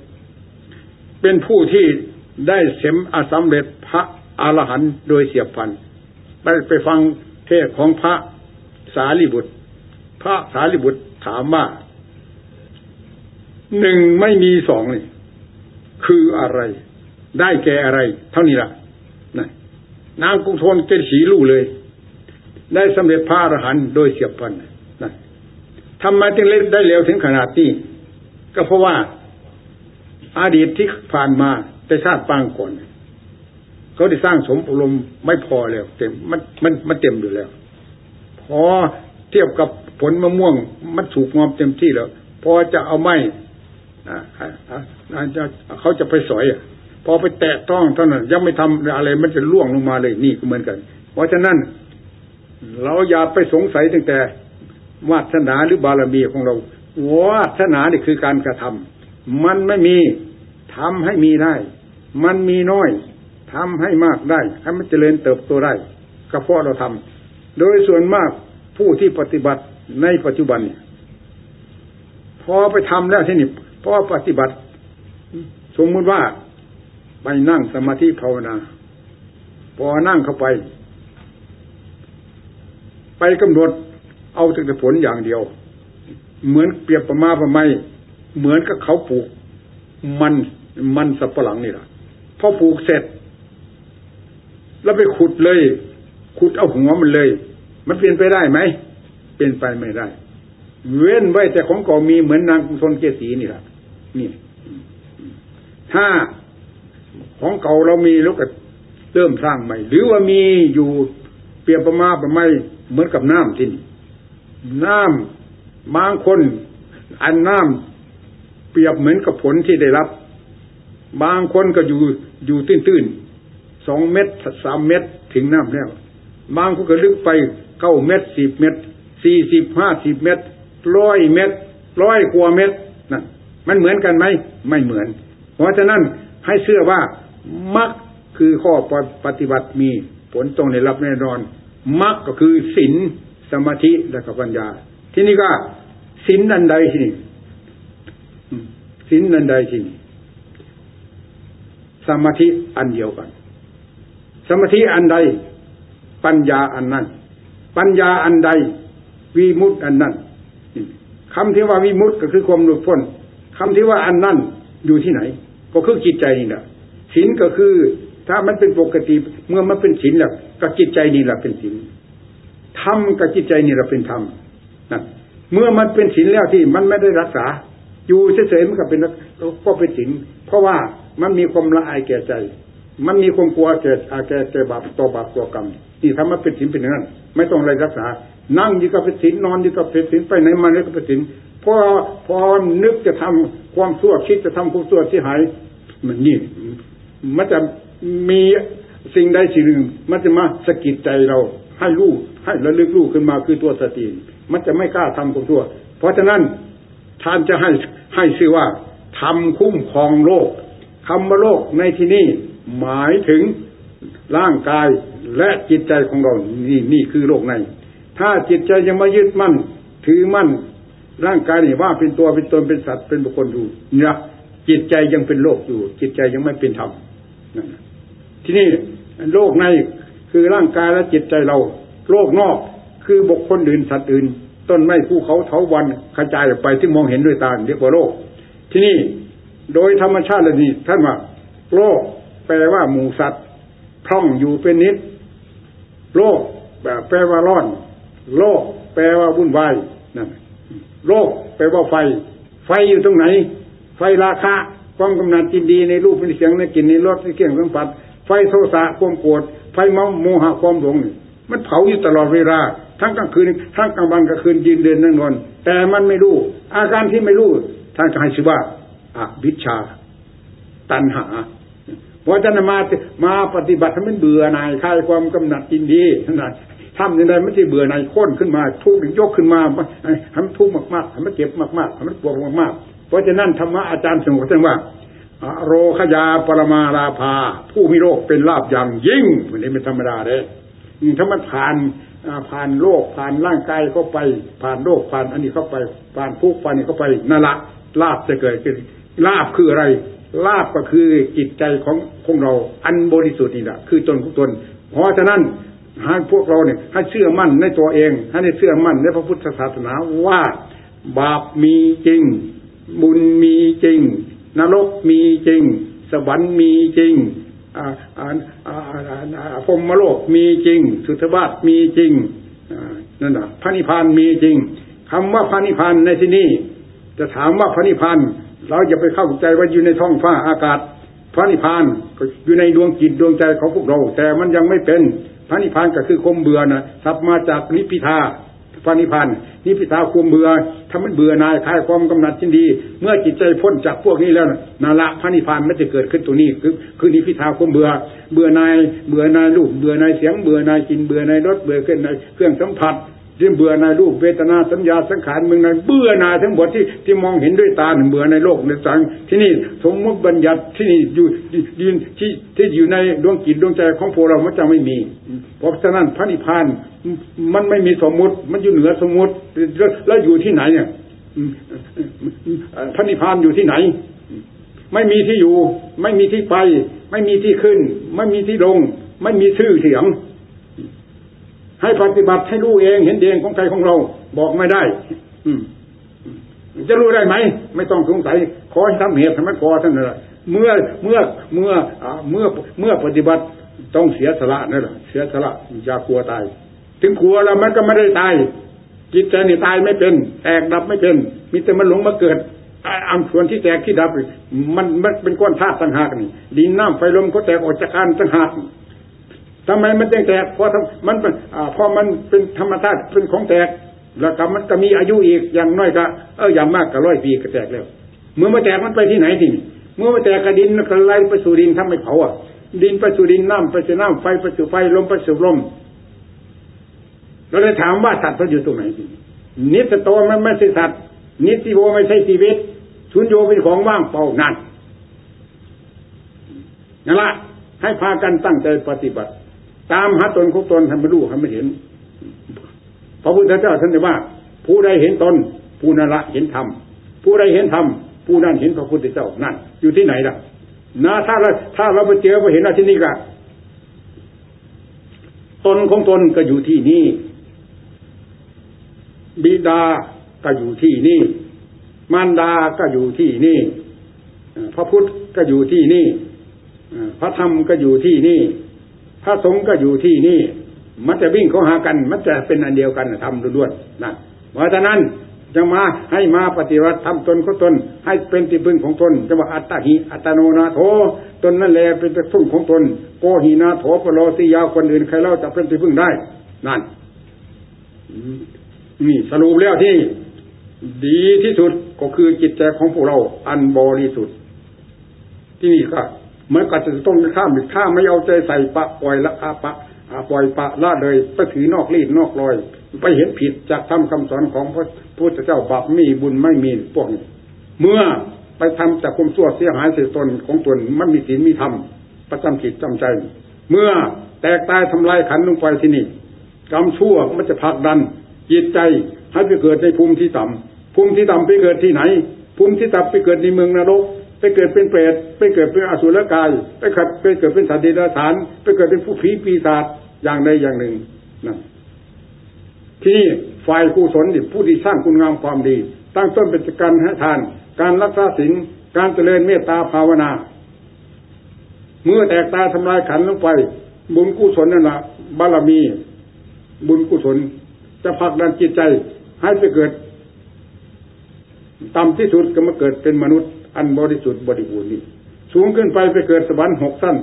เป็นผู้ที่ได้เสมอสำเร็จพระอรหันต์โดยเสียบพันไปไปฟังเทศของพระสารีบุตร พระสารีบุตรถามว่าหนึ่งไม่มีสองนี่คืออะไร ได้แก่อะไร เท่านี้ละนะ นางกุทนเกศีลู่เลย ได้สำเร็จพระอรหันต์โดยเสียบพันนะทำไมจึงเล็กได้เร็วถึงขนาดนี้ ก็เพราะว่าอาดีตที่ผ่านมาแต่ชาติปางก่อนเขาได้สร้างสมอารมณ์ไม่พอแล้วเต็มมันมันมันเต็มอยู่แล้ว พอเทียบกับผลมะม่วง มันถูกงอมเต็มที่แล้ว พอจะเอาไม้เขาจะไปสอยอะ พอไปแตะต้องเท่านั้นยังไม่ทำอะไรมันจะล่วงลงมาเลยนี่ก็เหมือนกัน เพราะฉะนั้น เราอย่าไปสงสัยตั้งแต่วาสนาหรือบารมีของเราวาสนานี่คือการกระทำมันไม่มีทำให้มีได้ มันมีน้อยทำให้มากได้ให้มันเจริญเติบโตได้ก็เพราะเราทำโดยส่วนมากผู้ที่ปฏิบัติในปัจจุบันเนี่ยพอไปทำแล้วที่นี่พอปฏิบัติ สมมุติว่า ไปนั่งสมาธิภาวนา พอนั่งเข้าไป ไปกำหนดเอาแต่ผลอย่างเดียว เหมือนเปรียบประมาประไมเหมือนกับเขาปลูก มันมันสับปะหลังนี่แหละพอปลูกเสร็จ แล้วไปขุดเลย ขุดเอาหัวมันเลย มันเปลี่ยนไปได้ไหมเป็นไปไม่ได้ เว้นไว้แต่ของเก่ามีเหมือนนางกุศลเกษีนี่แหละนี่ ถ้า ของเก่าเรามีแล้วก็เริ่มสร้างใหม่ หรือว่ามีอยู่เปรียบประมาประไมเหมือนกับน้ำที่นี่น้ำบางคน อันน้ำเปรียบเหมือนกับผลที่ได้รับ บางคนก็อยู่อยู่ตื้นๆสองเม็ดสามเม็ดถึงน้ำแล้วบางคนก็ลึกไปเก้าเม็ดสิบเม็ดสี่สิบห้าสิบเม็ดร้อยเม็ดร้อยกว่าเม็ดนั่นมันเหมือนกันไหมไม่เหมือน เพราะฉะนั้นให้เชื่อว่า มักคือข้อปฏิบัติมีผลตรงในรับแน่นอนมักก็คือศีลสมาธิและกับปัญญา ที่นี่ก็สินอันใดที่นี่สินอันใดที่นี่สมาธิอันเดียวกัน สมาธิอันใด ปัญญาอันนั้น ปัญญาอันใดวิมุตต์อันนั้นคำที่ว่าวิมุตต์ก็คือความหลุดพ้นคำที่ว่าอันนั้นอยู่ที่ไหน ก็คือจิตใจนี่แหละ ศีลก็คือ ถ้ามันเป็นปกติเมื่อมันเป็นศีลแล้วก็จิตใจนี่แหละเป็นศีลธรรมกับจิตใจนี่แหละเป็นธรรมนั่นเมื่อมันเป็นศีลแล้วที่มันไม่ได้รักษา อยู่เฉยๆมันก็เป็นก็เป็นศีลเพราะว่ามันมีความละอายแก่ใจ มันมีความกลัวแก่แก่แก่บาปต่อบาปตัวกรรมที่ทำมาเป็นศีลเป็นอย่างนั้นไม่ต้องอะไรรักษา นั่งอยู่กับเป็นศีลนอนอยู่กับเป็นศีลไปไหนมาไหนก็เป็นศีลพอพอนึกจะทำความชั่วคิดจะทำความชั่วที่หายมันนี่ มันจะมีสิ่งใดสิ่งหนึ่ง มันจะมาสะกิดใจเราให้รู้ให้ระลึกรู้ขึ้นมาคือตัวสติมันจะไม่กล้าทำความชั่ว เพราะฉะนั้นท่านจะให้ให้ชื่อว่าทำคุ้มครองโลกคำว่าโลกในที่นี้หมายถึงร่างกายและจิตใจของเรา นี่นี่คือโลกใน ถ้าจิตใจยังไม่ยึดมั่น ถือมั่น ร่างกายนี่ว่าเป็นตัวเป็นตนเป็นสัตว์เป็นบุคคลอยู่เนี่ยจิตใจยังเป็นโลกอยู่ จิตใจยังไม่เป็นธรรม ที่นี่โลกในคือร่างกายและจิตใจเรา โลกนอกคือบุคคลอื่นสัตว์อื่น ต้นไม้ภูเขาเถาวันกระจายออกไปที่มองเห็นด้วยตาเรียกว่าโลก ที่นี่โดยธรรมชาติเลยนี่ท่านว่า โลกแปลว่าหมูสัตว์พร่องอยู่เป็นนิด โลกแบบแปลว่าร้อน โลก แปลว่าวุ่นวายนั่นโลก แปลว่าไฟ ไฟอยู่ตรงไหน ไฟราคะ ความกำนัดจินดีในรูปในเสียงในกลิ่นในรสในเกี่ยงสัมผัสไฟโทสะความโกรธไฟเมาโมหะความหลงมันเผาอยู่ตลอดเวลา ทั้งกลางคืนทั้งกลางวันกลางคืนยืนเดินนั่งนอน แต่มันไม่รู้ อาการที่ไม่รู้ท่านก็ให้ชื่อว่าอวิชชา ตัณหาเพราะท่านมามาปฏิบัติทำให้เบื่อหน่ายคลายความกำหนัดยินดีขนาดทำยังไงไม่ใช่เบื่อหน่ายค้นขึ้นมา ทุกข์ยกขึ้นมาทำทุกข์มากๆทำให้เจ็บมากๆทำให้ปวดมากๆ ราะฉะนั้นธรรมะอาจารย์สงฆ์ท่านว่าโรคยาปรมาราภา ผู้มีโรคเป็นลาบอย่างยิ่งมันนี้ไม่ธรรมดาเลยถ้ามันผ่านผ่านโรคผ่านร่างกายเข้าไป ผ่านโรคผ่านอันนี้เข้าไปผ่านทุกข์ผ่านนี้เข้าไปนั่นละลาบจะเกิดขึ้นลาบคืออะไร ลาบก็คือจิตใจของของเราอันบริสุทธิ์นี่แหละคือตนของตน เพราะฉะนั้นให้พวกเราเนี่ยให้เชื่อมั่นในตัวเอง ให้ได้เชื่อมั่นในพระพุทธศาสนาว่าบาปมีจริง บุญมีจริง นรกมีจริง สวรรค์มีจริงพรมมโลกมีจริง สุทธวาสมีจริงนั่นแหะพระนิพพานมีจริงคำว่าพระนิพพานในที่นี้จะถามว่าพระนิพพานเราจะไปเข้าใจว่าอยู่ในท้องฟ้าอากาศ พระนิพพานก็อยู่ในดวงจิตดวงใจของพวกเรา แต่มันยังไม่เป็นพระนิพพานก็คือคมเบื่อนะทับมาจากนิพพิทา พระนิพพานนิพพิทาความเบื่อถ้ามันเบื่อนายคลายความกำหนัดชินดี เมื่อจิตใจพ้นจากพวกนี้แล้วนาละพระนิพพานไม่จะเกิดขึ้นตรงนี้คือคือนิพพิทาความเบื่อ เบื่อนายเบื่อนายรูปเบื่อนายเสียงเบื่อนายกินเบื่อนายรสเบื่อขึ้นในเครื่องสัมผัส ที่เบื่อในรูปเวทนาสัญญาสังขารมึงในเบื่อหน่ายทั้งหมดที่ที่มองเห็นด้วยตาเบื่อในโลกในสังที่นี่สมมติบัญญัติที่นี่อยู่ยืนที่ที่อยู่ในดวงจิตดวงใจของพวกเรามันจะไม่มี เพราะฉะนั้นพระนิพพานมันไม่มีสมมุติมันอยู่เหนือสมมุติแล้วอยู่ที่ไหนเนี่ยพระนิพพานอยู่ที่ไหน ไม่มีที่อยู่ ไม่มีที่ไป ไม่มีที่ขึ้น ไม่มีที่ลง ไม่มีชื่อเสียง ให้ปฏิบัติให้รู้เองเห็นเองของใครของเรา บอกไม่ได้ อืจะรู้ได้ไหม ไม่ต้องสงสัย ขอให้ทำเหตุทำให้กอท่านนั่นแหละเมื่อเมื่อเมื่อเมื่อเมื่อปฏิบัติต้องเสียสละนั่นแหละเสียสละอย่ากลัวตาย ถึงกลัวแล้วมันก็ไม่ได้ตาย จิตใจนี่ตายไม่เป็น แตกดับไม่เป็น มีแต่มันหลงมาเกิดอันส่วนที่แตกที่ดับ มันมันเป็นก้อนธาตุต่างหากนี่ดินน้ำไฟลมก็แตกออกจากกันต่างหาก ทำไมมันจึงแตกเพราะมันเป็นพราะมันเป็นธรรมชาติเป็นของแตกแล้วก็มันก็มีอายุอีกอย่างน้อยก็เอออย่างมากก็ร้อยปีก็แตกแล้ว เมื่อมาแตกมันไปที่ไหนทีเมื่อมาแตกกระดินก็ไล่ไปสู่ดินทำไม่เผาอะดินไปสู่ดินน้ำไปสู่น้ำไฟไปสู่ไฟลมไปสู่ลมเราเลยถามว่าสัตว์มันอยู่ตรงไหนทีนิสโตมันไม่ใช่สัตว์นิสิโวไม่ใช่ชีวิตชุนโยเป็นของว่างเปล่านั่นนั่นละให้พากันตั้งใจปฏิบัติ ตามหาตนของตนทำไม่รู้ทำไม่เห็นพระพุทธเจ้าท่านได้ว่า ผู้ใดเห็นตนผู้นั้นละเห็นธรรมผู้ใดเห็นธรรมผู้นั้นเห็นพระพุทธเจ้านั่น อยู่ที่ไหนล่ะนะถ้าเราถ้าเราไปเจอไปเห็นอะไรที่นี่ก็ตนของตนก็อยู่ที่นี่บิดาก็อยู่ที่นี่ มารดาก็อยู่ที่นี่พระพุทธก็อยู่ที่นี่พระธรรมก็อยู่ที่นี่ พระสงฆ์ก็อยู่ที่นี่ มันจะวิ่งเข้าหากัน มันจะเป็นอันเดียวกันทำล้วนๆนะเพราะฉะนั้นจะมาให้มาปฏิวัติทำตนของตน ให้เป็นที่พึ่งของตนจะว่าอัตตหิอัตโนนาโถตนนั่นแหละเป็นที่พึ่งของตนโกหินาโถปโลสิยาคนอื่นใครเล่าจะเป็นที่พึ่งได้ นั่นนี่สรุปแล้วที่ ดีที่สุดก็คือจิตใจของพวกเรา อันบริสุทธิ์ที่นี่ก็ เมันก็จะต้องข้ามถ้าไม่เอาใจใส่ปะปล่อยละอาปะอาปล่อยปะละเลยไปถือนอกรีดนอกรอย ไปเห็นผิดจากทำคำสอนของพระพุทธเจ้าบาปมีบุญไม่มีพวกนี้เมื่อไปทำจากความชั่วเสียหายเสียตนของตนมันมีศีลมีธรรมประจำจิตจำใจ เมื่อแตกตายทำลายขันลงไปที่นี่กรรมชั่วมันจะผลักดัน จิตใจให้ไปเกิดในภูมิที่ต่ำภูมิที่ต่ำไปเกิดที่ไหน ภูมิที่ต่ำไปเกิดในเมืองนรก ไปเกิดเป็นเปรตไปเกิดเป็นอสุรกายไปขัดไปเกิดเป็นสัตว์เดรัจฉาน ไปเกิดเป็นผู้ผีปีศาจอย่างใดอย่างหนึ่งนั่นที่นี่ฝ่ายกุศลผู้ที่สร้างคุณงามความดี ตั้งต้นเป็นการให้ทาน การรักษาศีลการเจริญเมตตาภาวนา เมื่อแตกตาทำลายขันลงไป บุญกุศลนั่นแหละบารมี บุญกุศล จะผลักดันจิตใจให้ไปเกิดต่ำที่สุดก็มาเกิดเป็นมนุษย์ อันบริสุทธิ์บริบูรณ์นี้ สูงขึ้นไปไปเกิดสวรรค์หกสั้น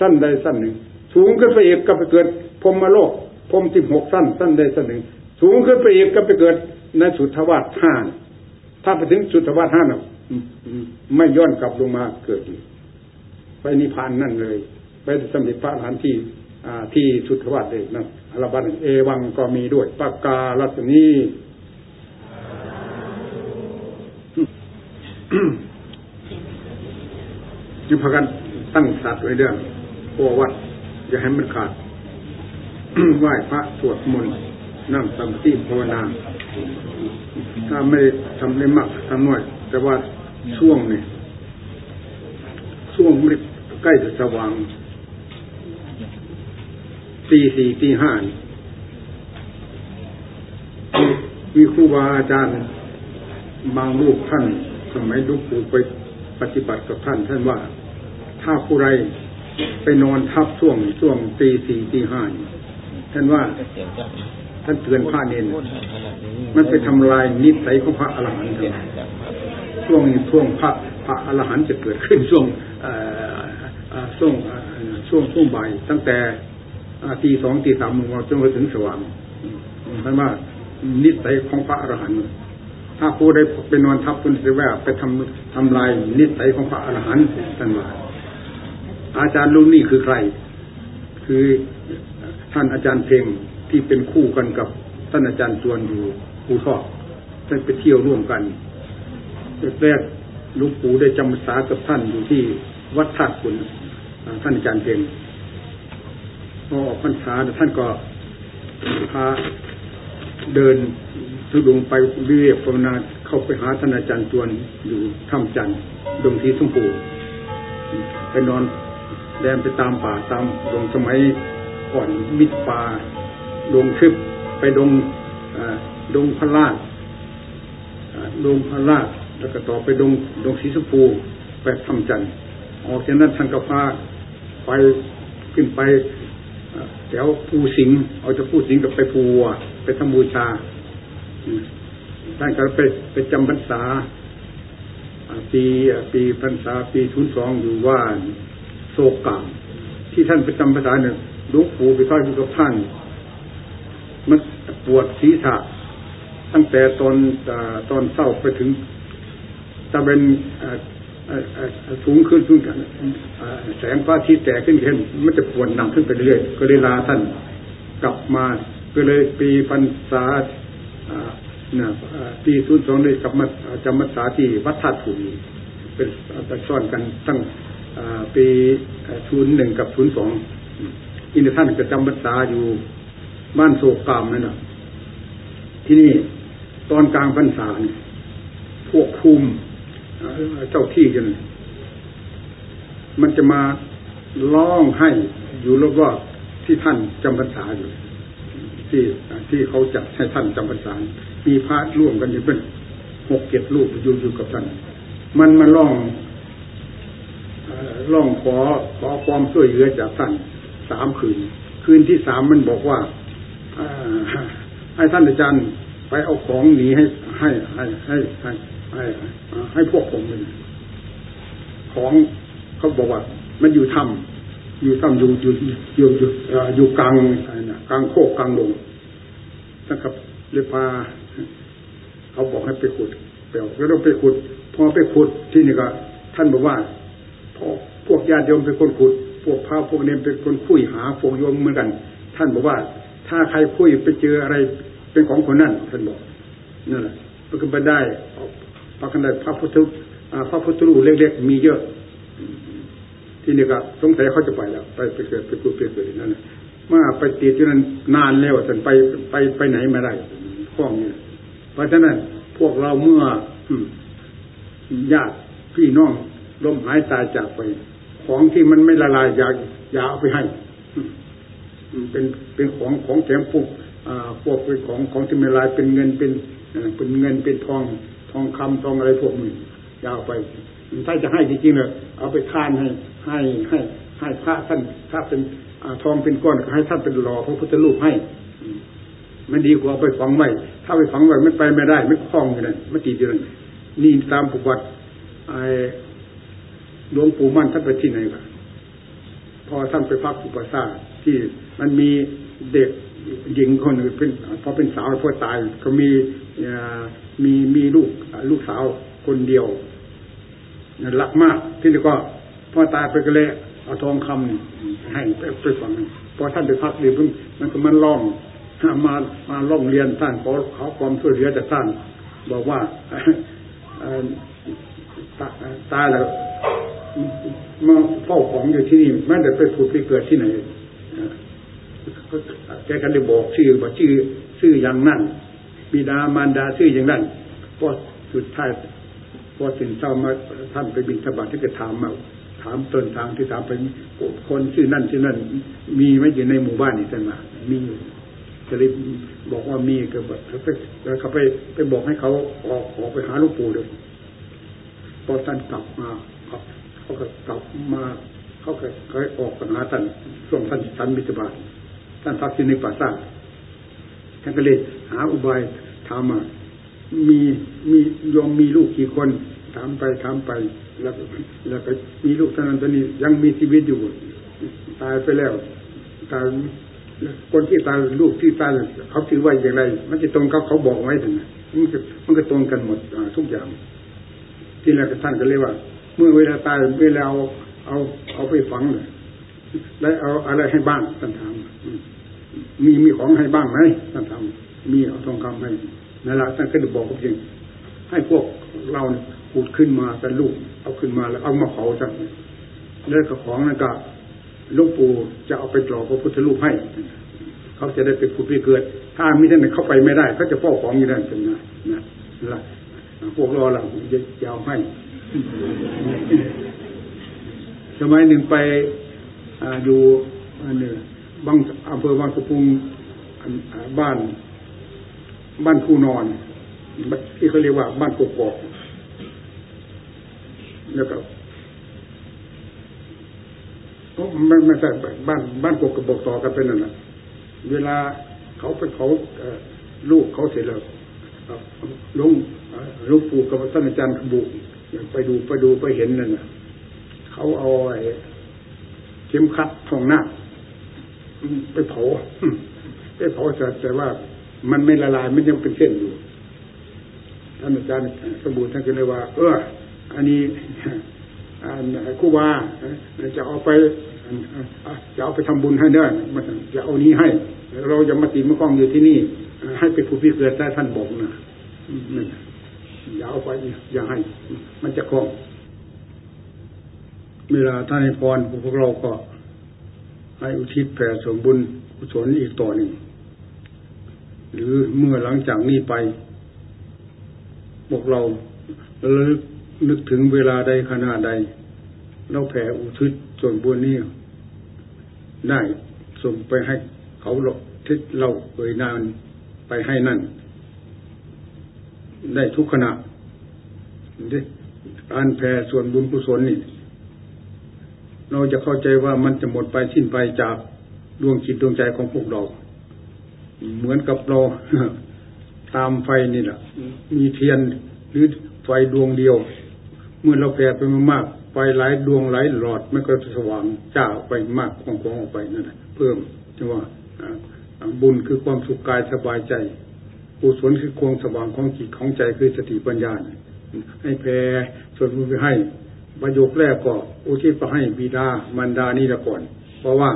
สั้นใดสั้นหนึ่ง สูงขึ้นไปอีกก็ไปเกิดพรมโลกพรมสิบหกสั้น สั้นใดสั้นหนึ่ง สูงขึ้นไปอีกก็ไปเกิดในสุทธวาสห้าถ้าไปถึงสุทธวาสห้าน่ะไม่ย้อนกลับลงมาเกิดอีกไปนิพพานนั่นเลย ไปสมิทพระอรหันต์ที่ที่สุทธวาสเลยนั่นอรบันเอวังก็มีด้วยปากกาลัศนี จึงพากันตั้งสัตว์ไว้เรื่องพอวัดอย่าให้มันขาดไหว้พระสวดมนต์นั่งสมาธิภาวนา ถ้าไม่ทำได้มากทำน้อย แต่ว่าช่วงนี้ช่วงมใกล้จะสว่างตีสี่ตีห้ามีครูบาอาจารย์บางรูปท่าน สมัยลูกปู่ไปปฏิบัติกับท่านท่านว่า ถ้าผู้ใดไปนอนทับช่วงช่วงตีสี่ตีห้าท่านว่าท่านเตือนพระเนนมันไปทำลายนิสัยของพระอรหันต์ช่วงช่วงพระพระอรหันต์จะเกิดขึ้นช่วงช่วงช่วงช่วงบ่ายตั้งแต่ตีสองตีสามโมงจนถึงสว่างท่านว่านิสัยของพระอรหันต์ถ้าผู้ได้ไปนอนทับคุณเสว่าไปทำทำลายนิสัยของพระอรหันต์ท่านว่า อาจารย์ลุงนี่คือใคร คือท่านอาจารย์เพ่งที่เป็นคู่กันกับท่านอาจารย์จวนอยู่ภูทอกท่านไปเที่ยวร่วมกันแรกลุงปู่ได้จำพรรษากับท่านอยู่ที่วัดท่าคุณท่านอาจารย์เพ่งพอออกพรรษาท่านก็พาเดินทุดงไปเรียกภาวนาเข้าไปหาท่านอาจารย์จวนอยู่ถ้ำจันทร์ดงทีสมปูไปนอน แดนไปตามป่าตามดงสมัยก่อนมิดป่าดงทึบไปดงดงพลาดดงพลาดแล้วก็ต่อไปดงดงสีสปูไปทำจันทร์ออกจากนั้นท่านก็พาไปขึ้นไปแถวภูสิงเอาจะภูสิงกับไปภูวัวไปทำบูชาท่านก็ไปไปจำพรรษาปีปีพรรษาปีทุนสองอยู่ว่า โศกกรรมที่ท่านไปจำพรรษาเนี่ยลูกปู่ไปทอดอยู่กับท่าน มันปวดศีรษะ ตั้งแต่ตอนตอนเศร้าไปถึงจะเป็นสูงขึ้นสูงกันแสงพระอาทิตย์แตกขึ้นขึ้นมันจะปวดหนักขึ้นไปเรื่อยก็เลยลาท่านกลับมาก็เลยปีพรรษาปีศูนย์สองเลยกลับมาจำพรรษาที่วัดธาตุภูมิเป็นซ้อนกันตั้ง ปีศูนย์หนึ่งกับศูนย์สองอินทท่านจะจำพรรษาอยู่บ้านโศกกรรมนั่นนะที่นี่ตอนกลางพรรษาพวกคุมเจ้าที่กันมันจะมาร้องให้อยู่รอบๆที่ท่านจำพรรษาอยู่ ที่ที่เขาจัดให้ท่านจำพรรษา มีพระร่วมกันอยู่เป็นหกเจ็ดรูปอยู่อยู่กับท่าน มันมาร้อง ร้องขอขอความช่วยเหลือจากท่านสามคืน คืนที่สามมันบอกว่าให้ท่านอาจารย์ไปเอาของหนีให้ให้ให้ให้ให้ให้ให้พวกผมเลยของเขาบอกว่า มันอยู่ถ้ำอยู่ถ้ำอยู่อยู่อยู่อยู่อยู่กลางกลางโคกกลางลงนะครับเลยพาเขาบอกให้ไปขุดไปเอาแล้วต้องไปขุด พอไปขุดที่นี่ก็ ท่านบอกว่า พวกญาติโยมเป็นคนขุด พวกพระพวกเนรเป็นคนคุยหาพวกโยมเหมือนกัน ท่านบอกว่า ถ้าใครคุยไปเจออะไรเป็นของคนนั้นท่านบอกนั่นแหละมันก็ไปได้พระกันได้พระพุทธพระพุทธรูปเล็กๆมีเยอะ ที่นี่ก็สงสัยเขาจะไปแล้ว ไปไปเกิดไปกุดไปเกิดนั่นแหละมาไปติดที่นั่นนานแล้วจนไปไปไปไหนไม่ได้ข้องเนี่ยเพราะฉะนั้นพวกเราเมื่อญาติพี่น้อง ลมหายตายจากไป ของที่มันไม่ละลายอย่าอย่าเอาไปให้เป็นเป็นของของแถมพวกพวกเป็นของของที่ไม่ลายเป็นเงินเป็นเป็นเงินเป็นทองทองคำทองอะไรพวกนี้อย่าเอาไปถ้าจะให้จริงๆเนี่ยเอาไปทานให้ให้ให้ให้พระท่านถ้าเป็นทองเป็นก้อนให้ท่านเป็นหล่อพระพุทธรูปให้มันดีกว่าไปฝังไว้ถ้าไปฝังไว้ไม่ไปไม่ได้ ไม่คล้องอยู่นั่นไม่ติดอยู่นั่นนี่ตามประวัติไอ้ หลวงปู่มั่นท่านไปที่ไหนกันพอท่านไปพักอุปสาที่มันมีเด็กหญิงคนหนึ่งเป็นพอเป็นสาวพอตายก็มีมีมีลูกลูกสาวคนเดียวนั่นรักมากที่นี่ก็พอตายไปก็เลยเอาทองคำให้ไปไปฝังพอท่านไปพักดีมันมันก็มันล่องมามาล่องเรียนท่านขอเขาความช่วยเหลือจากท่าน บอกว่าตายแล้ว มาเฝ้าของอยู่ที่นี่แม้แต่ไปผุดไปเกิดที่ไหนแกก็ได้บอกชื่อว่าชื่อชื่ออย่างนั้นบิดามารดาชื่ออย่างนั้นพอสุดท้ายพอสินเศร้ามาท่านไปบินสบัดที่จะถามมาถามต้นทางที่ถามไปคนชื่อนั่นชื่อนั่น มีไหมอยู่ในหมู่บ้านนี่ท่านมามีอยู่ก็เลยบอกว่ามีก็แบบเขาไปเขาไปไปบอกให้เขาออกออกไปหาลูกปู่เลยพอท่านกลับมา เขาก็กลับมาเขาเก็เคยออกปัญหาท่านช่วงท่านท่านมิตรบาทท่านพักที่ในป่าซ่าท่านก็เลยหาอุบายถามมามีมียอมมีลูกกี่คนถามไปถามไป แล้วแล้วก็มีลูกท่านั้นตอนนี้ยังมีชีวิตอยู่ ตายไปแล้วตายคนที่ตายลูกที่ตายเขาถือว่าอย่างไร มันจะตรงกับเขาบอกไว้ถึงมันก็มันก็ตรงกันหมดทุกอย่าง ที่แรกท่านก็เรียว่า เมื่อเวลาตายเวลาเอาเอาเอาไปฝังเลยแล้วเอาอะไรให้บ้างท่านถามมีมีของให้บ้างไหมท่านถามมีเอาทองคำให้นั่นแหละท่านก็จะบอกเพียงให้พวกเราขุดขึ้นมาเป็นลูกเอาขึ้นมาแล้วเอามาเผาจังแล้วก็ของนั่นก็ลูกปู่จะเอาไปหล่อพระพุทธรูปให้ เขาจะได้ไปผุดไปเกิด ถ้ามิฉะนั้นเข้าไปไม่ได้เขาจะเฝ้าของอยู่นั่นเป็นไงนะนะพวกเราเราจะยาวให้ สมัยหนึ่งไปออยู่อันนี้บางอำเภอบางสะพุงบ้านบ้านผู้นอน ที่เขาเรียกว่าบ้านกกอกแล้วก็ไม่ไม่ใช่บ้านบ้านกกกบอกต่อกันเป็นนั่นแหละเวลาเขาไปเขาลูกเขาเสร็จแล้วลุงลุงปู่กับท่านอาจารย์ขบุ ไปดูไปดูไปเห็นนั่นน่ะเขาเอาไอ้เข็มขัดทองหน้าไปเผาไปเผาแต่ว่ามันไม่ละลายมันยังเป็นเส้นอยู่ท่านอาจารย์สมบูรณ์ท่านก็เลยว่า เออ อันนี้คู่ว่าจะเอาไปจะเอาไปทำบุญให้เด้อจะเอานี้ให้ เราจะมาตีมะกองอยู่ที่นี่ ให้ไปผู้พิเกิดได้ท่านบอกนะ อย่าเอาไปอย่าให้ มันจะคล้อง เวลาท่านให้พรพวกเราก็ ให้อุทิศแผ่ส่วนบุญกุศลอีกต่อหนึ่ง หรือเมื่อหลังจากนี้ไป พวกเราระลึกนึกถึงเวลาใดขณะใด เราแผ่อุทิศส่วนบุญนี้ได้ส่งไปให้เขาทิศเราเอ่ยนานไปให้นั่น ได้ทุกขณะการแผ่ส่วนบุญกุศลนี่ เราจะเข้าใจว่ามันจะหมดไปสิ้นไปจากดวงจิตดวงใจของพวกเรา เหมือนกับเราตามไฟนี่แหละมีเทียนหรือไฟดวงเดียว เมื่อเราแผ่ไปมากไฟหลายดวงหลายหลอดไม่ก็สว่างจ้าไปมากของของออกไปนั่นแหละเพิ่มจะว่าบุญคือความสุขกายสบายใจ กุศลคือความสว่างของจิตของใจคือสติปัญญาให้แผ่ส่วนบุญไปให้ประโยคแรกก็อุทิศไปให้บิดามารดานี่ละก่อน เพราะว่า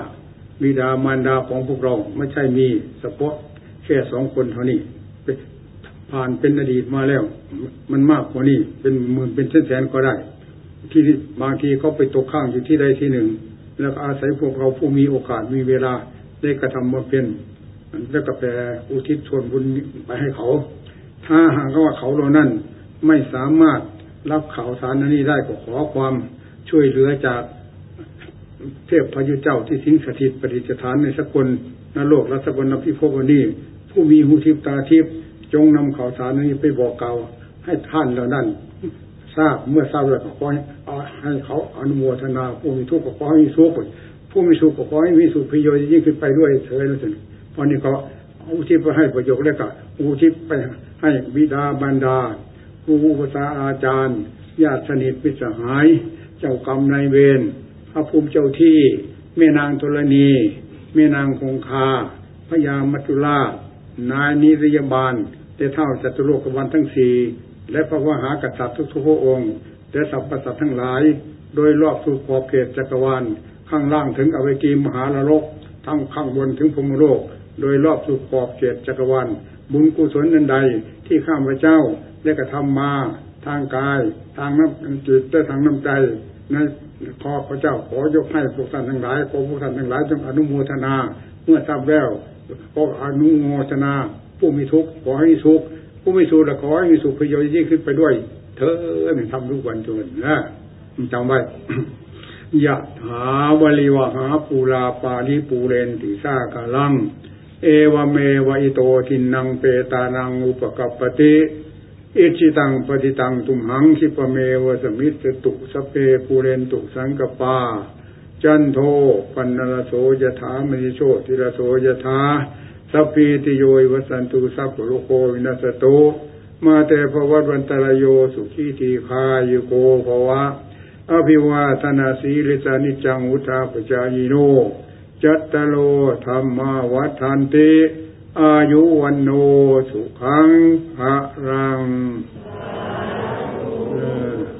บิดามารดาของพวกเราไม่ใช่มีเฉพาะแค่สองคนเท่านี้ผ่านเป็นอดีตมาแล้ว มันมากกว่านี้เป็นหมื่นเป็นแสนแสนก็ได้ ที่บางทีเขาไปตกข้างอยู่ที่ใดที่หนึ่ง แล้วอาศัยพวกเราผู้มีโอกาสมีเวลาได้กระทำมาเป็น แล้วก็แปลอุทิศส่วนบุญไปให้เขา ถ้าหากว่าเขาเหล่านั้นไม่สามารถรับข่าวสารนี้ได้ก็ขอความช่วยเหลือจากเทพพระยุเจ้าที่สิงสถิตปฏิสถานในสกุลนโลกและสกลนพิภพนี้ ผู้มีหูทิพตาทิพจงนำข่าวสารนี้ไปบอกเก่าให้ท่านเหล่านั้นทราบเมื่อทราบแล้วก็ขอให้เขาอนุโมทนาผู้มีทุกข์ก็ขอให้มีสุขผู้มีสุขก็ขอให้มีสุขพิโยยิ่งขึ้นไปด้วยเถิดนั่นเพราะนี่ก็อุทิศไปให้ประโยชน์แล้วก็อุทิศไปให้บิดาบรรดาครูภาษาอาจารย์ญาติสนิทมิตรสหาย เจ้ากรรมนายเวรพระภูมิเจ้าที่แม่นางธรณีแม่นางคงคาพญามัจจุรานายนิรยาบาลแต่เท่าจัตุโลกวันทั้งสี่และพระวหากษัตริย์ทุกๆพระองค์และสรรพสัตว์ทั้งหลาย โดยรอบสู่ขอบเขตจักรวาลข้างล่างถึงอเวจีมหาลรกทั้งข้างบนถึงพรมโลก โดยรอบสู่ขอบเขตจักรวาลบุญกุศลนันใดที่ข้ามพระเจ้าได้กระทำมาทางกาย ทางน้ำจิตและทางน้ำใจในขอพระเจ้าขอยกให้พวกท่านทั้งหลายขอพวกท่านทั้งหลายจงอนุโมทนา เมื่อทราบแล้วขออนุโมทนา ผู้มีทุกข์ขอให้มีสุขผู้มีสุขขอให้มีสุขพยอยยิ่งขึ้นไปด้วย เธอทำทุกวันจนนะจำไว้ยะหาวลิวหาปูลาปาลิปูเรนติสากาลัง เอวเมวอิโตทินนังเปตานังอุปกัปปติอิจฉิตังปัตถิตังตุมหัง ขิปปเมวสมิชฌตุ สัพเพ ปูเรนตุสังกัปปา จันโทปัณณรโสยถามณิโชติรโสยถาสัพพีติโยวิวัชชันตุสัพพโรโควินัสสตุ มาเตภวัตวันตราโยสุขีทีฆายุโกภวะ อภิวาทนสีลิสสะ นิจจัง วุฑฒาปจายิโน จัตโลธรรมวัฏันติ อายุวันโนสุขังภะรัง